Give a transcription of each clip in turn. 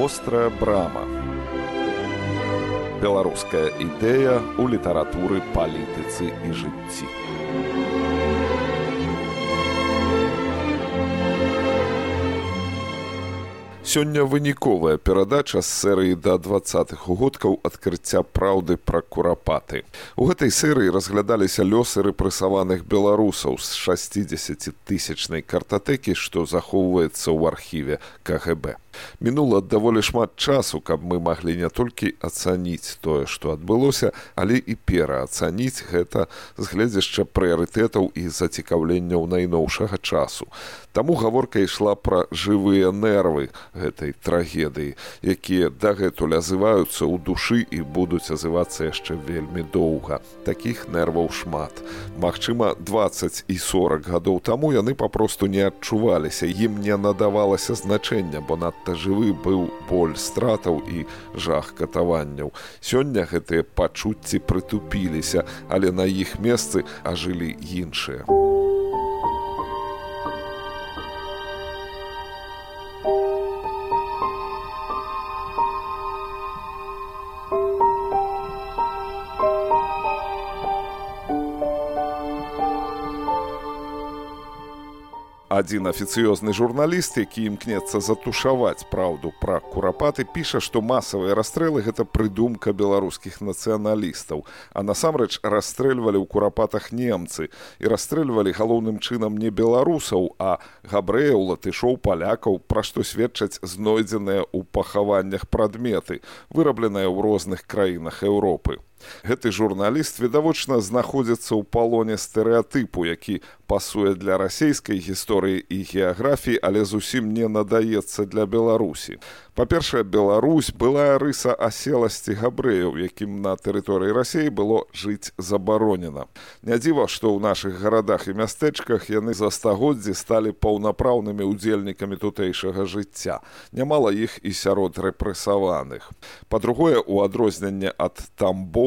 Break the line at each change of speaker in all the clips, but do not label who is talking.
вострая брама беларуская ідэя ў літаратуры палітыцы і жыцці Сёння выніковая перадача з серыі да двадцатых угодкаў адкрыцця праўды пра курапаты. У гэтай серыі разглядаліся лёсы рэпрэсаваных беларусаў з 60 тысячнай картатэкі, што захоўваецца ў архіве КГБ. Мінула даволі шмат часу, каб мы маглі не толькі ацаніць тое, што адбылося, але і пераацаніць гэта з гледзяшча прыярытэтаў і зацікаўленняў найноўшага часу. Таму гаворка ішла пра жывыя нервы гэтай трагедыі, якія дагэтуль азываюцца ў душы і будуць азывацца яшчэ вельмі доўга. Такіх нерваў шмат. Магчыма, 20 і 40 гадоў таму яны папросту не адчуваліся, ім не надавалася значэння, бо надта надта жывы быў боль стратаў і жах катаванняў. Сёння гэтыя пачуцці прытупіліся, але на іх месцы ажылі іншыя. Адзін афіцыёзны журналіст які імкнецца затушаваць праўду пра курапаты піша што масавыя расстрэлы гэта прыдумка беларускіх нацыяналістаў. А насамрэч расстрэльвалі ў курапатах немцы. І расстрэльвалі галоўным чынам не беларусаў а габрэяў латышоў палякаў пра што сведчаць знойдзеныя ў пахаваннях прадметы вырабленыя ў розных краінах еўропы Гэты журналіст відавочна знаходзіцца ў палоне стэрэатыпу, які пасуе для расійскай гісторыі і геаграфіі, але зусім не надаецца для Беларусі. Па-першае, Беларусь была рыса аселасці габрэяў, якім на тэрыторыі рассіі было жыць забаронена. Не дзіва, што ў нашых гарадах і мястэчках яны за стагоддзі сталі паўнапраўнымі ўдзельнікамі тутэйшага жыцця. Нямала іх і сярод рэпрэсаваных. Па-другое, у адрозненне ад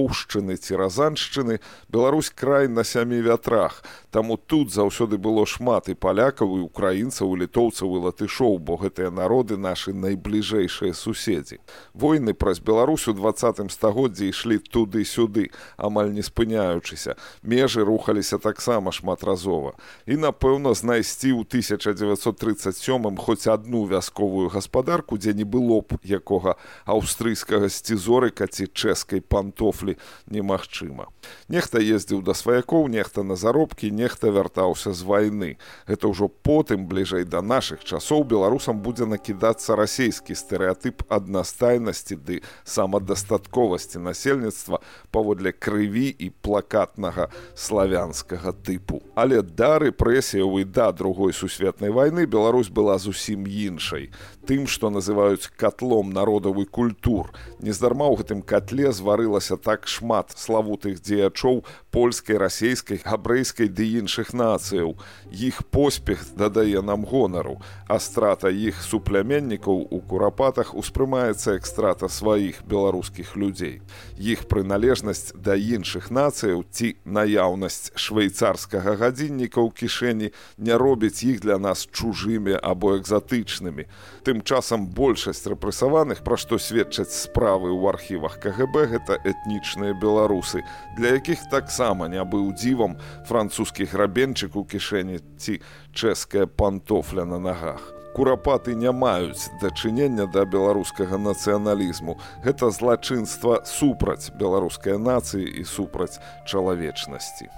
тамбоўшчыны ці разаншчыны Беларусь край на сямі вятрах. Таму тут заўсёды было шмат і палякаў і украінцаў і літоўцаў і латышоў, бо гэтыя народы нашы найбліжэй бліжэйшыя суседзі. Войны праз Беларусь у двадцатым стагоддзі ішлі туды-сюды, амаль не спыняючыся. Межы рухаліся таксама шматразова. І, напэўна, знайсці ў 1937 хоць адну вясковую гаспадарку, дзе не было б якога аўстрыйскага сцізорыка ці чэшскай пантофлі немагчыма. Нехта ездзіў да сваякоў, нехта на заробкі, нехта вяртаўся з вайны. Гэта ўжо потым бліжэй да нашых часоў беларусам будзе накідацца расійскі стэеатып аднастайнасці ды самадастатковасці насельніцтва паводле крыві і плакатнага славянскага тыпу. Але да рэпрэсіяў і да другой сусветнай вайны Беларусь была зусім іншай. Тым, што называюць катлом народавы культур. Нездарма ў гэтым катле зварылася так шмат славутых дзеячоў польскай, расійскай, габрэйскай ды іншых нацыяў. Іх поспех дадае нам гонару, а страта іх супляменнікаў у кура курапатах успрымаецца як страта сваіх беларускіх людзей. Іх прыналежнасць да іншых нацыяў ці наяўнасць швейцарскага гадзінніка ў кішэні не робіць іх для нас чужымі або экзатычнымі. Тым часам большасць рэпрэсаваных, пра што сведчаць справы ў архівах КГБ гэта этнічныя беларусы, для якіх таксама не быў дзівам французскі грабенчык у кішэні ці чэшская пантофля на нагах курапаты не маюць дачынення да беларускага нацыяналізму. Гэта злачынства супраць беларускай нацыі і супраць чалавечнасці.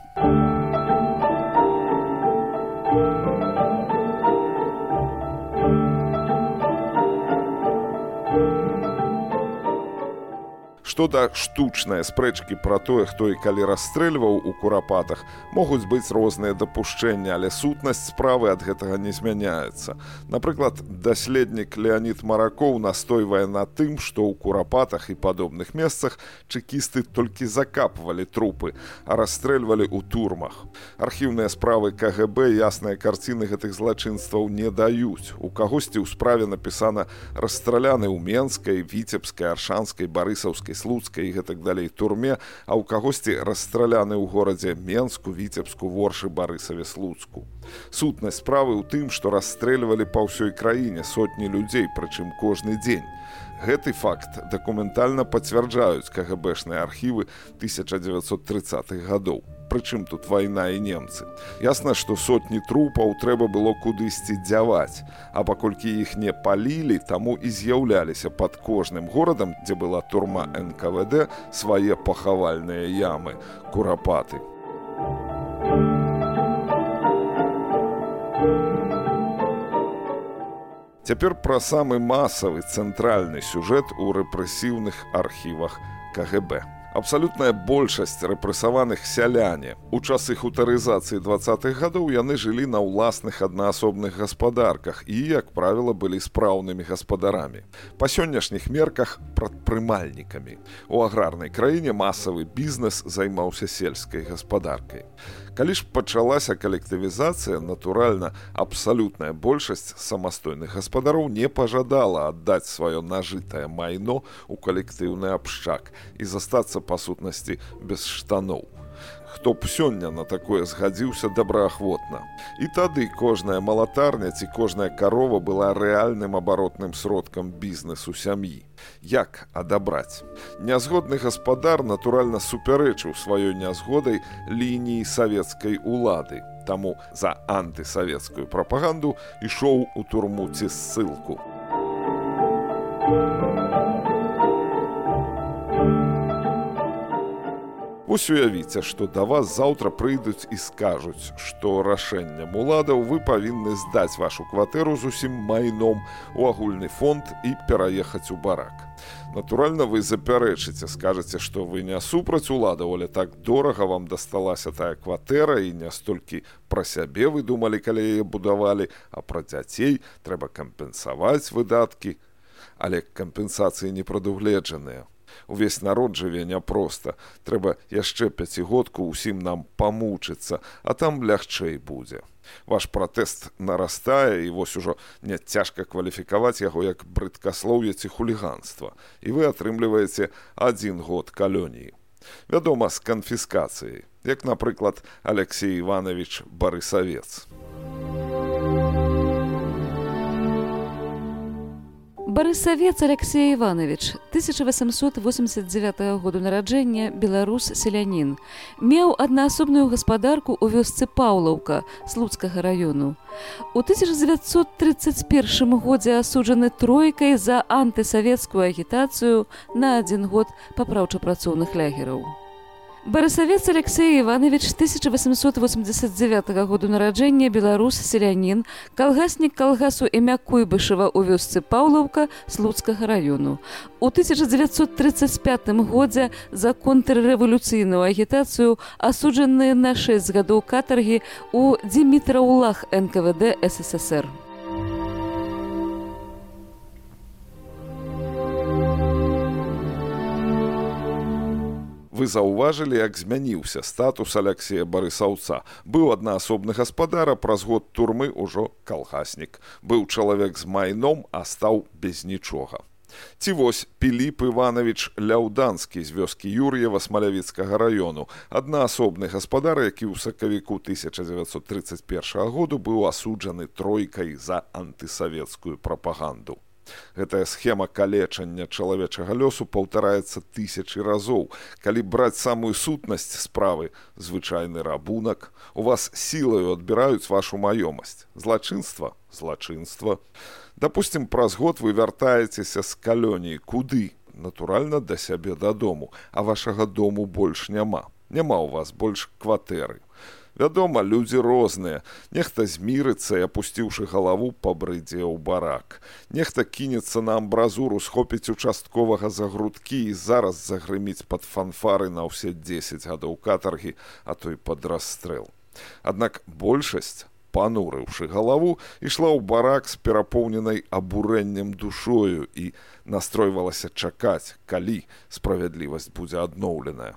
Што да штучныя спрэчкі пра тое, хто і калі расстрэльваў у курапатах, могуць быць розныя дапушчэнні, але сутнасць справы ад гэтага не змяняецца. Напрыклад, даследнік Леонид Маракоў настойвае на тым, што ў курапатах і падобных месцах чэкісты толькі закапвалі трупы, а расстрэльвалі ў турмах. Архіўныя справы КГБ ясныя карціны гэтых злачынстваў не даюць. У кагосьці ў справе напісана расстраляны ў менскай, віцебскай, аршанскай, барысаўскай слуцкай і гэтак далей турме а ў кагосьці расстраляны ў горадзе менску віцебску воршы барысаве слуцку сутнасць справы ў тым што расстрэльвалі па ўсёй краіне сотні людзей прычым кожны дзень Гэты факт дакументальна пацвярджаюць кгбшныя архівы 1930х гадоў. Прычым тут вайна і немцы. Ясна, што сотні трупаў трэба было кудысьці дзяваць, А паколькі іх не палілі, таму і з'яўляліся пад кожным горадам, дзе была турма НКВД свае пахавальныя ямы, курапаты. Цяпер пра самы масавы цэнтральны сюжэт у рэпрэсіўных архівах КГБ. Абсалютная большасць рэпрэсаваных сяляне. У часы хутарызацыі двах гадоў яны жылі на ўласных аднаасобных гаспадарках і, як правіла, былі спраўнымі гаспадарамі. Па сённяшніх мерках прадпрымальнікамі. У аграрнай краіне масавы бізнес займаўся сельскай гаспадаркай. Калі ж пачалася калектывізацыя, натуральна, абсалютная большасць самастойных гаспадароў не пажадала аддаць сваё нажытае майно ў калектыўны абшчак і застацца па сутнасці без штаноў хто б сёння на такое згадзіўся добраахвотна. І тады кожная малатарня ці кожная карова была рэальным абаротным сродкам бізнесу сям'і. Як адабраць? Нязгодны гаспадар натуральна супярэчыў сваёй нязгодай лініі савецкай улады. Таму за антысавецкую прапаганду ішоў у турму ці ссылку. Вось уявіце, што да вас заўтра прыйдуць і скажуць, што рашэннем уладаў вы павінны здаць вашу кватэру зусім майном у агульны фонд і пераехаць у барак. Натуральна, вы запярэчыце, скажаце, што вы не супраць уладаў, але так дорага вам дасталася тая кватэра і не столькі пра сябе вы думалі, калі яе будавалі, а пра дзяцей трэба кампенсаваць выдаткі, але кампенсацыі не прадугледжаныя увесь народ жыве няпроста трэба яшчэ пяцігодку ўсім нам памучыцца а там лягчэй будзе. Ваш пратэст нарастае і вось ужо не цяжка кваліфікаваць яго як брыдкаслоўе ці хуліганства. І вы атрымліваеце адзін год калёніі вядома з канфіскацыяй як напрыклад алексей иванович барысавец
Барысавец Алексей Іванович 1889 году нараджэння беларус селянін меў аднаасобную гаспадарку ў вёсцы паўлаўка слуцкага раёну у 1931 годзе асуджаны тройкай за антысавецкую агітацыю на адзін год папраўчапрацоўных лягераў Барысавец Алексей Іванович 1889 году нараджэння беларус селянін, калгаснік калгасу імя Куйбышева ў вёсцы Паўлаўка слуцкага раёну. У 1935 годзе за контррэвалюцыйную агітацыю асуджаныя на 6 гадоў катаргі ў Дмітраўлах НКВД ССР.
Вы заўважылі як змяніўся статус алексея барысаўца. Быў аднаасобны гаспадара праз год турмы ўжо калгаснік. Быў чалавек з майном а стаў без нічога. Ці вось піліп иванович ляўданскі з вёскі юр'ева смалявіцкага раёну. Аднаасобны гаспадар які ў сакавіку 1931 году быў асуджаны тройкай за антысавецкую прапаганду Гэтая схема калечання чалавечага лёсу паўтараецца тысячи разоў. Калі браць самую сутнасць справы, звычайны рабунак, у вас сілаю адбіраюць вашу маёмасць. Злачынства, злачынства. Дапусцім, праз год вы вяртаецеся з калёніі куды? Натуральна да сябе дадому, а вашага дому больш няма. Няма ў вас больш кватэры. Вядома, людзі розныя. Нехта змірыцца і апусціўшы галаву пабрыдзе ў барак. Нехта кінецца на амбразуру, схопіць участковага за грудкі і зараз загрыміць пад фанфары на ўсе 10 гадоў катаргі, а той пад расстрэл. Аднак большасць, панурыўшы галаву, ішла ў барак з перапоўненай абурэннем душою і настройвалася чакаць, калі справядлівасць будзе адноўленая.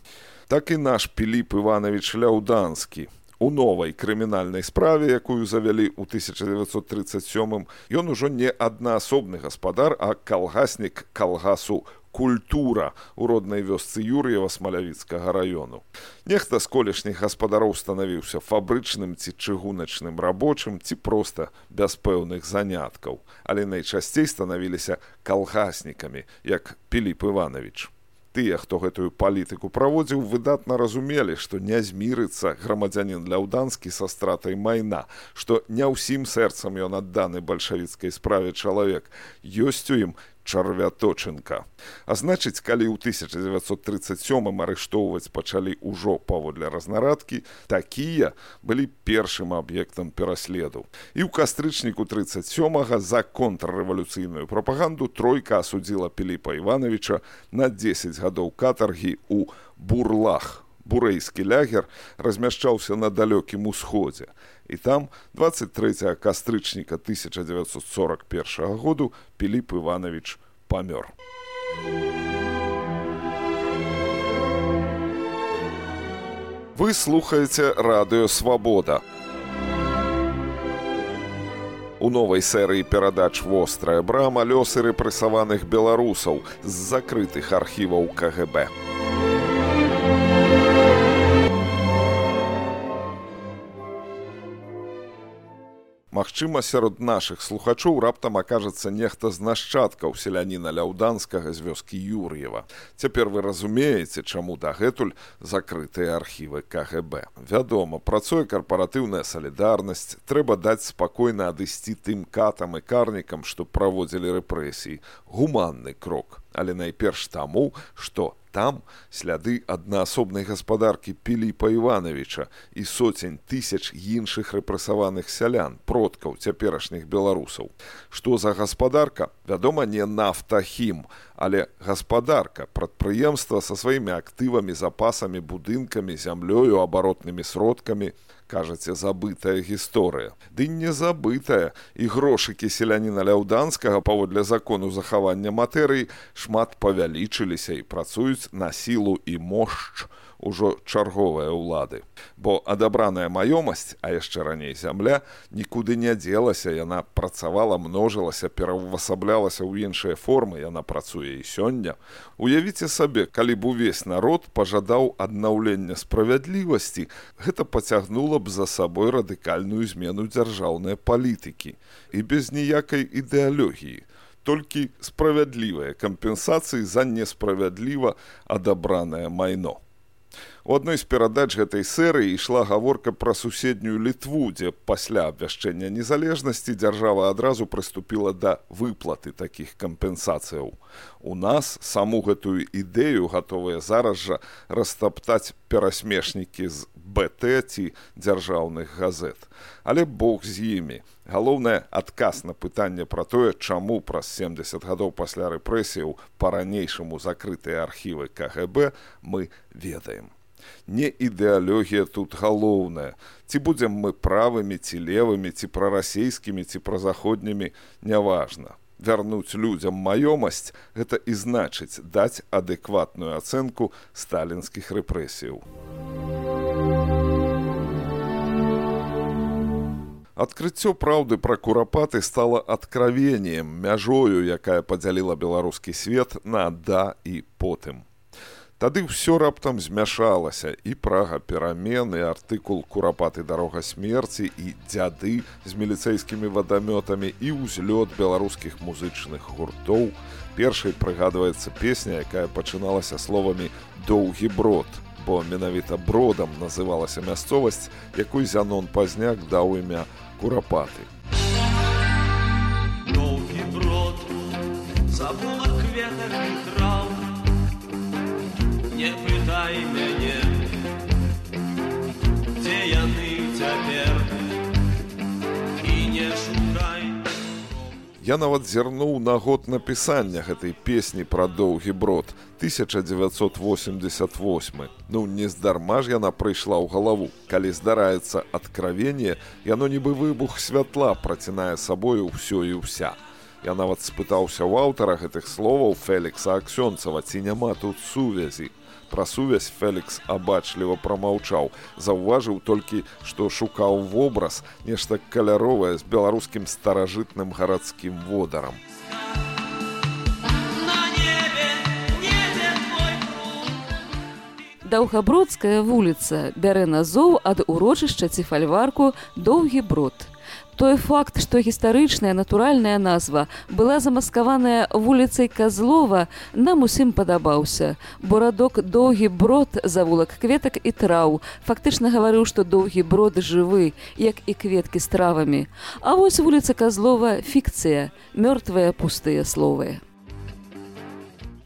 Так і наш Піліп Іванович Ляўданскі, у новай крымінальнай справе якую завялі ў 1937 ён ужо не аднаасобны гаспадар а калгаснік калгасу культура у роднай вёсцы юр'ева смалявіцкага раёну. Нехта з колішніх гаспадароў станавіўся фабрычным ці чыгуначным рабочым ці проста без пэўных заняткаў. Але найчасцей станавіліся калгаснікамі як піліп иванович тыя хто гэтую палітыку праводзіў выдатна разумелі што не змірыцца грамадзянин ляўданскі са стратай майна што не ўсім сэрцам ён адданы бальшавіцкай справе чалавек. Ёсць у ім чарвяточынка. А значыць, калі ў 1937 арыштоўваць пачалі ўжо паводле разнарадкі, такія былі першым аб'ектам пераследу. І ў кастрычніку 37 за контррэвалюцыйную прапаганду тройка асудзіла Піліпа Івановича на 10 гадоў катаргі ў бурлах бурэйскі лягер размяшчаўся на далёкім усходзе. І там 23 кастрычніка 1941 году Піліп Іванович памёр. Вы слухаеце радыё свабода. У новай серыі перадач вострая брама лёсы рэпрэсаваных беларусаў з закрытых архіваў КГБ. Магчыма, сярод нашых слухачоў раптам акажацца нехта з нашчадкаў селяніна ляўданскага з вёскі Юр'ева. Цяпер вы разумееце, чаму дагэтуль закрытыя архівы КГБ. Вядома, працуе карпаратыўная салідарнасць, трэба даць спакойна адысці тым катам і карнікам, што праводзілі рэпрэсіі. гуманны крок, але найперш таму, што там сляды аднаасобнай гаспадаркі піліпа ивановича і соцень тысяч іншых рэпрэсаваных сялян продкаў цяперашніх беларусаў. Што за гаспадарка? Вядома не нафтахім але гаспадарка прадпрыемства са сваімі актывамі запасамі будынкамі зямлёю абаротнымі сродкамі кажаце забытая гісторыя. Ды не забытая. І грошыкі селяніна ляўданскага паводле закону захавання матэрыі шмат павялічыліся і працуюць на сілу і мошч ужо чарговыя ўлады. Бо адабраная маёмасць, а яшчэ раней зямля нікуды не дзелася, яна працавала, множылася, пераўвасаблялася ў іншыя формы, яна працуе і сёння. Уявіце сабе, калі б увесь народ пажадаў аднаўлення справядлівасці, гэта пацягнула б за сабой радыкальную змену дзяржаўнай палітыкі і без ніякай ідэалогіі толькі справядлівыя кампенсацыі за несправядліва адабранае майно. У адной з перадач гэтай серыі ішла гаворка пра суседнюю літву, дзе пасля абвяшчэння незалежнасці дзяржава адразу прыступіла да выплаты такіх кампенсацыяў. У нас саму гэтую ідэю гатовыя зараз жа растаптаць перасмешнікі з БТ ці дзяржаўных газет. Але Бог з імі. Галоўнае адказ на пытанне пра тое, чаму праз 70 гадоў пасля рэпрэсіяў па-ранейшаму закрытыя архівы КГБ мы ведаем. Не ідэалогія тут галоўная. Ці будзем мы правымі ці левымі ці прарасійскімі ці празаходнімі няважна. Вярнуць людзям маёмасць гэта і значыць даць адэкватную ацэнку сталінскіх рэпрэсіяў Адкрыццё праўды пра курапаты стала адкравеннем мяжою, якая падзяліла беларускі свет на да і потым. Тады ўсё раптам змяшалася і прага перамены, артыкул курапаты дарога смерці і дзяды з міліцэйскімі вадамётамі і ўзлёт беларускіх музычных гуртоў. Першай прыгадваецца песня, якая пачыналася словамі доўгі брод, бо менавіта бродам называлася мясцовасць, якой зянон пазняк даў імя курапаты. Доўгі брод забула Я нават зірнуў на год напісання гэтай песні пра доўгі брод 1988 ну не здарма ж яна прыйшла ў галаву. Калі здараецца адкравенне яно нібы выбух святла працінае сабою ўсё і ўся. Я нават спытаўся ў аўтара гэтых словаў Фелікса Аксёнцава ці няма тут сувязі Пра сувязь Фелікс абачліва прамаўчаў. Заўважыў толькі, што шукаў вобраз, нешта каляровае з беларускім старажытным гарадскім водарам.
Даўгабродская вуліца бярэ назоў ад урочышча ці фальварку доўгі брод Той факт, што гістарычная натуральная назва была замаскаваная вуліцай Казлова, нам усім падабаўся. Бо радок доўгі брод завулак кветак і траў. Фактычна гаварыў, што доўгі брод жывы, як і кветкі з травамі. А вось вуліца Казлова фікцыя, мёртвыя пустыя словы.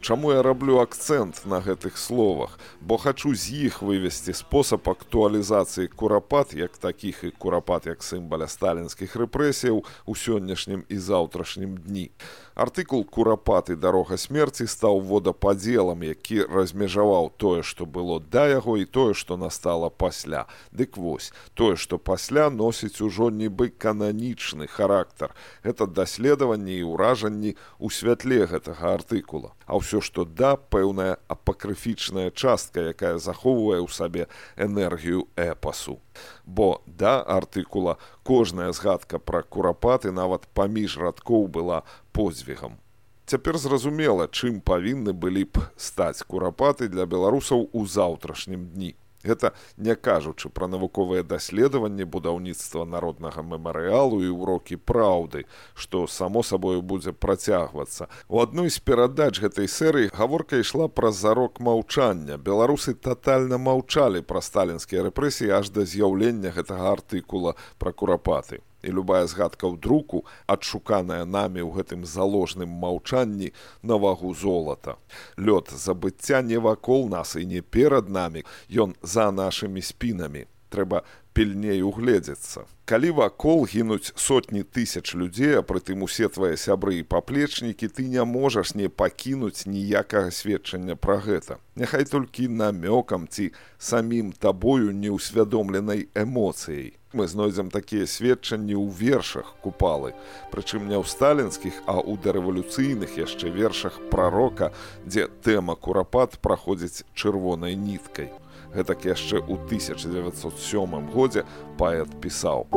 Чаму я раблю акцэнт на гэтых словах, бо хачу з іх вывесці спосаб актуалізацыі курапат як такіх і курапат як сімбаля сталінскіх рэпрэсіяў у сённяшнім і заўтрашнім дні. Артыкул курапаты дарога смерці стаў водападзелам, які размежаваў тое, што было да яго і тое, што настала пасля. Дык вось тое, што пасля носіць ужо нібы кананічны характар. Гэта даследаванні і ўражанні ў святле гэтага артыкула. А ўсё, што да пэўная апакрыфічная частка, якая захоўвае ў сабе энергію эпасу. Бо да артыкула кожная згадка пра курапаты нават паміж радкоў была подзвігам. Цяпер зразумела, чым павінны былі б стаць курапаты для беларусаў у заўтрашнім дні. Гэта не кажучы пра навуковыя даследаванні будаўніцтва народнага мемарыялу і ўрокі праўды, што само сабою будзе працягвацца. У адной з перадач гэтай серыі гаворка ішла пра зарок маўчання. Беларусы татальна маўчалі пра сталінскія рэпрэсіі аж да з'яўлення гэтага артыкула пра курапаты і любая згадка ў друку адшуканая намі ў гэтым заложным маўчанні на вагу золата. Лёд забыцця не вакол нас і не перад намі, ён за нашымі спінамі. Трэба пільней угледзецца. Калі вакол гінуць сотні тысяч людзей, а прытым усе твае сябры і паплечнікі, ты не можаш не пакінуць ніякага сведчання пра гэта. Няхай толькі намёкам ці самім табою неўсвядомленай эмоцыяй мы знойдзем такія сведчанні ў вершах купалы прычым не ў сталінскіх а ў дарэвалюцыйных яшчэ вершах прарока дзе тэма курапат праходзіць чырвонай ніткай гэтак яшчэ ў 1907 годзе паэт пісаў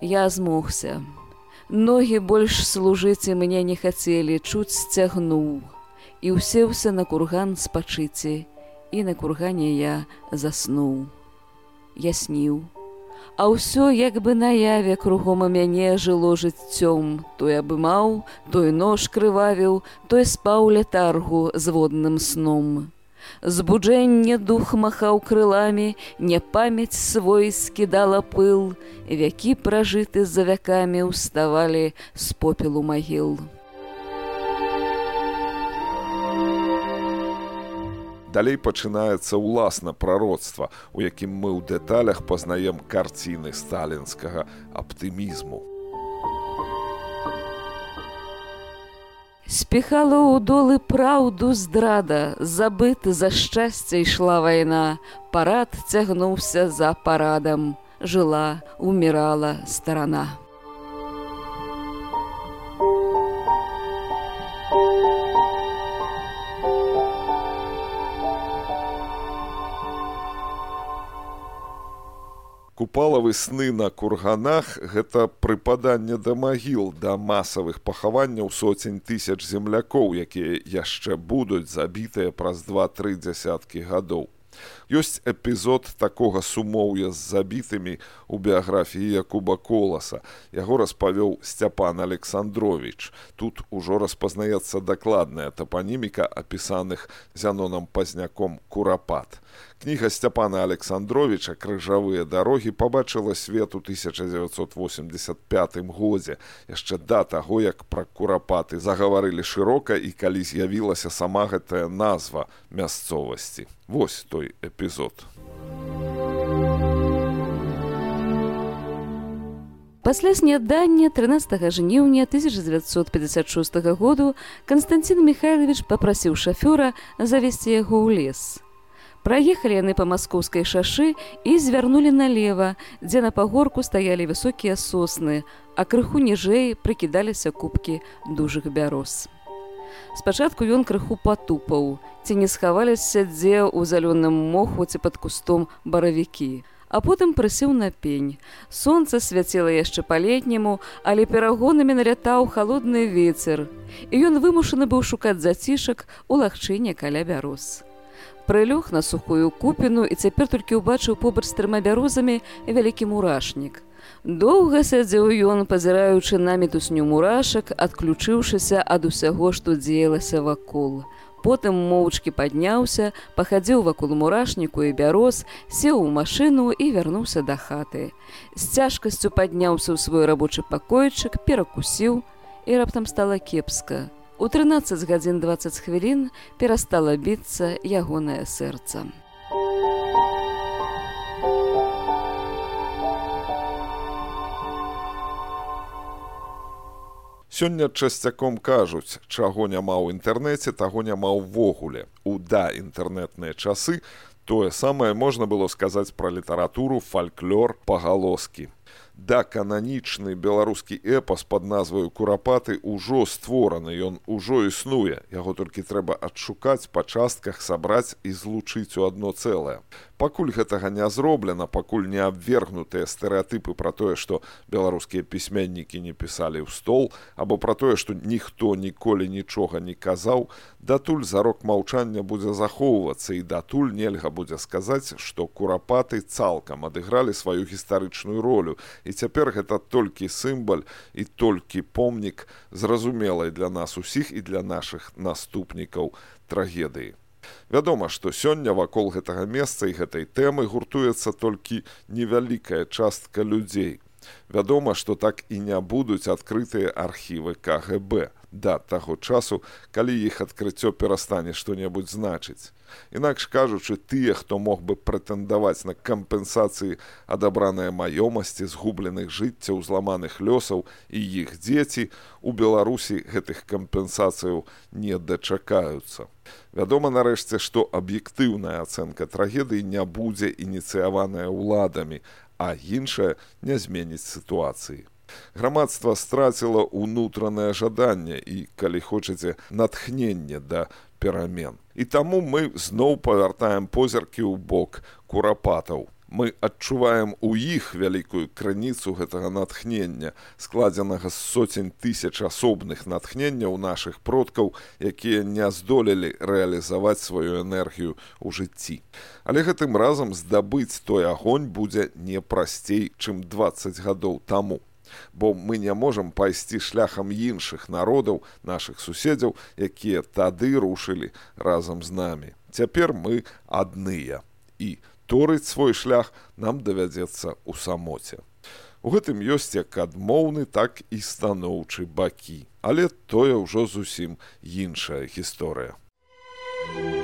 я змогся ногі больш служыць і мне не хацелі чуць сцягнуў і ўсеўся на курган спачыце і на кургане я заснуў. Я сніў. А ўсё як бы наяве кругом у мяне жыло жыццём, той абымаў, той нож крывавіў, той спаў летаргу з водным сном. Збуджэнне дух махаў крыламі, не памяць свой скідала пыл, вякі пражыты за вякамі ўставалі з попелу магіл.
Далей пачынаецца ўласна прароцтва, у якім мы ў дэталях пазнаем карціны сталінскага аптымізму.
Спехала ў долы праўду здрада, забыты за шчасце ішла вайна, парад цягнуўся за парадам, жыла, умірала старана.
Купалавы сны на курганах гэта прыпаданне да магіл да масавых пахаванняў соцень тысяч землякоў якія яшчэ будуць забітыя праз два-тры дзясяткі гадоў ёсць эпізод такога сумоўя з забітымі у біяграфіі якуба коласа. Яго распавёў сцяпан александрович тут ужо распазнаецца дакладная тапаніміка апісаных зянонам пазняком курапат. Кніга сцяпана александровича крыжавыя дарогі пабачыла свет у 1985 годзе. Яшчэ да таго як пра курапаты загаварылі шырока і калі з'явілася сама гэтая назва мясцовасці. Вось той эпізод эпізод.
Пасля снядання 13 жніўня 1956 году Канстанцін Михайлович папрасіў шафёра завесці яго ў лес. Праехалі яны па маскоўскай шашы і звярнулі налева, дзе на пагорку стаялі высокія сосны, а крыху ніжэй прыкідаліся кубкі дужых бяроз. Спачатку ён крыху патупаў, ці не схаваліся дзе ў зялёным моху ці пад кустом баравікі. а потым прысеў на пень. Сонца свяцела яшчэ па-летняму, але перагонамі налятаў халодны вецер, і ён вымушаны быў шукаць зацішак у лагчыне каля бяроз. Прылёг на сухую купіну і цяпер толькі ўбачыў побач з трыма бярозамі вялікі мурашнік. Доўга сядзеў ён, пазіраючы на мітусню мурашак, адключыўшыся ад усяго, што дзеялася вакол потым моўчкі падняўся, пахадзіў вакол мурашніку і бяроз, сеў у машыну і вярнуўся да хаты. З цяжкасцю падняўся ў свой рабочы пакойчык, перакусіў і раптам стала кепска. У 13 гадзін 20 хвілін перастала біцца ягонае сэрца.
Сёння часцяком кажуць, чаго няма ў інтэрнэце, таго няма ўвогуле. У да інтэрнэтныя часы тое самае можна было сказаць пра літаратуру, фальклор, пагалоскі да кананічны беларускі эпас под назваю курапаты ўжо створаны ён ужо існуе. Яго толькі трэба адшукаць па частках сабраць і злучыць у одно цэлае. Пакуль гэтага не зроблена пакуль не абвергнутыя стэеатыпы пра тое што беларускія пісьменнікі не пісалі ў стол або пра тое што ніхто ніколі нічога не казаў датуль зарок маўчання будзе захоўвацца і датуль нельга будзе сказаць што курапаты цалкам адыгралі сваю гістарычную ролю і цяпер гэта толькі сімбаль і толькі помнік зразумелай для нас усіх і для нашых наступнікаў трагедыі. Вядома, што сёння вакол гэтага месца і гэтай тэмы гуртуецца толькі невялікая частка людзей. Вядома, што так і не будуць адкрытыя архівы КГБ да таго часу, калі іх адкрыццё перастане што-небудзь значыць. Інакш кажучы, тыя, хто мог бы прэтэндаваць на кампенсацыі адабраныя маёмасці згубленых жыццяў зламаных лёсаў і іх дзеці у Беларусі гэтых кампенсацыяў не дачакаюцца. Вядома нарэшце, што аб'ектыўная ацэнка трагедыі не будзе ініцыяваная ўладамі, а іншая не зменіць сітуацыі грамадства страціла ўнутранае жаданне і калі хочаце натхнення да перамен. І таму мы зноў павяртаем позіркі ў бок курапатаў. Мы адчуваем у іх вялікую крыніцу гэтага натхнення складзенага з соцень тысяч асобных натхненняў нашых продкаў якія не здолелі рэалізаваць сваю энергію ў жыцці. Але гэтым разам здабыць той агонь будзе не прасцей чым 20 гадоў таму бо мы не можам пайсці шляхам іншых народаў нашых суседзяў якія тады рушылі разам з намі. Цяпер мы адныя і торыць свой шлях нам давядзецца ў самоце. У гэтым ёсць як адмоўны так і станоўчы бакі. Але тое ўжо зусім іншая гісторыя. Thank you.